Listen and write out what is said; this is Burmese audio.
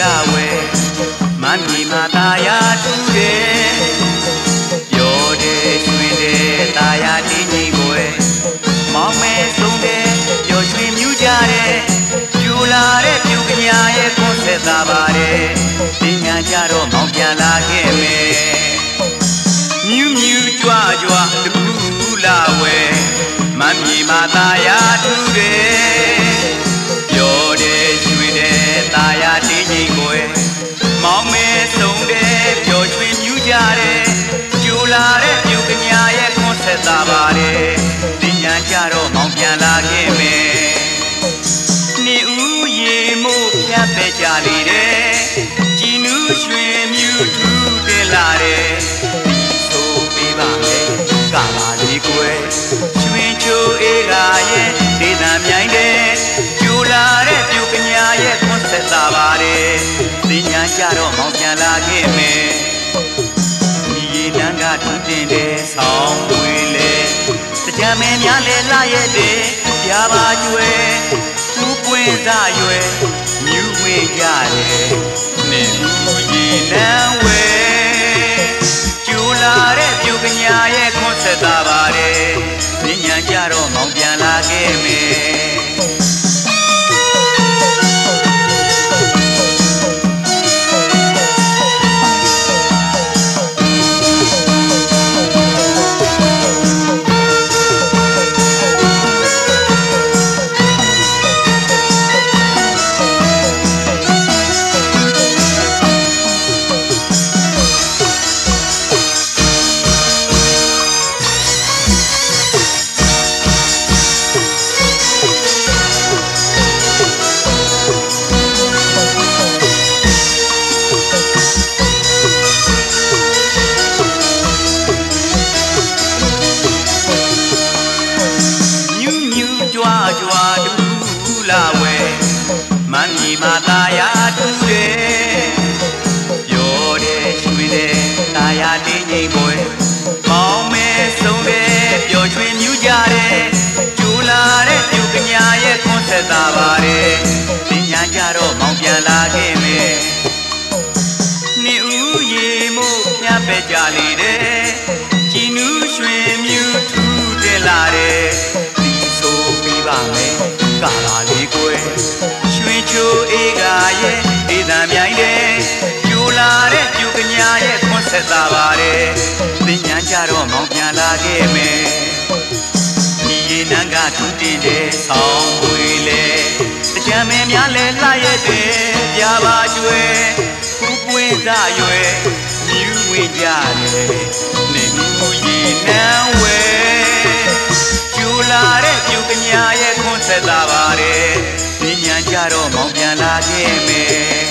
လဝဲမမီမာตาယာတူတယ်ပြောတယ်ရွှင်တယ်ตาယာတင်းကြီးကိုယ်မောင်မဲဆုံးတယ်ပြောရွှင်မြူးကြတယ်ပြူလာတဲ့ပြူကညာရဲ့ကိုယ်ဆက်သာပါတယ်တင်ညာကြတော့မောင်ပြန်လာခဲ့မယ်မြူးမြူးကြွကြွတခုလဝဲမမီမာตาယာတူတယ် တင်ညာကြတော့မောင်ပြန်လာခဲ့မယ်နေဦးရေမို့ဖြတ်ပဲကြလေတယ်ကြည်နူးရွှင်မြူးထူးတင်လာတယ်ဒီဆိုပေးပါမယ်ကပါလေးကွယ်ရွှင်ချိုအေးကရဲ့ဒေသမြိုင်းတဲ့ကျူလာတဲ့ပြူကညာရဲ့ခွန်းဆက်သာပါတယ်တင်ညာကြတော့မောင်ပြန်လာခဲ့မယ်ဒီရေနန်းကထွန်းတင်တဲ့ဆောင်းဝေးလေတကြံ မင်းများလဲလာရဲ့တဲ့ပြာပါကျွဲသူ့ပွင့်သားရွယ်မြူးဝင်ကြတယ်နေလူရေနန်းဝဲကျူလာတဲ့ပြူကညာရဲ့ခွန်းဆက်သာပါတယ်ဉာဏ်ကြတော့မောင်ပြန်လာခဲ့မယ် မမ်းကြီးမာသာယာတူတယ်ပြောတယ်ရွှေတယ်သာယာတင်းကြီးပွဲမောင်မဲဆုံးတယ်ပျော်ရွှင်မြူးကြတယ် ရွှင်ချိုအေးကရဲ့ဒေသမြိုင်းတယ်ကျူလာတဲ့ပြူကညာရဲ့ခွန်းဆက်သာပါတယ်တင်ညာကြတော့မောင်ပြန်လာခဲ့မယ်ဒီရေနန်းကထူးတင်တဲ့ဆောင်းပွေလေတကြံမင်းများလဲလှရဲ့တဲ့ပြာပါကျွဲခုပွင့်သားရွယ်မြူးဝင်ကြတယ်နေမှုရေနန်း ရဲ့ခွ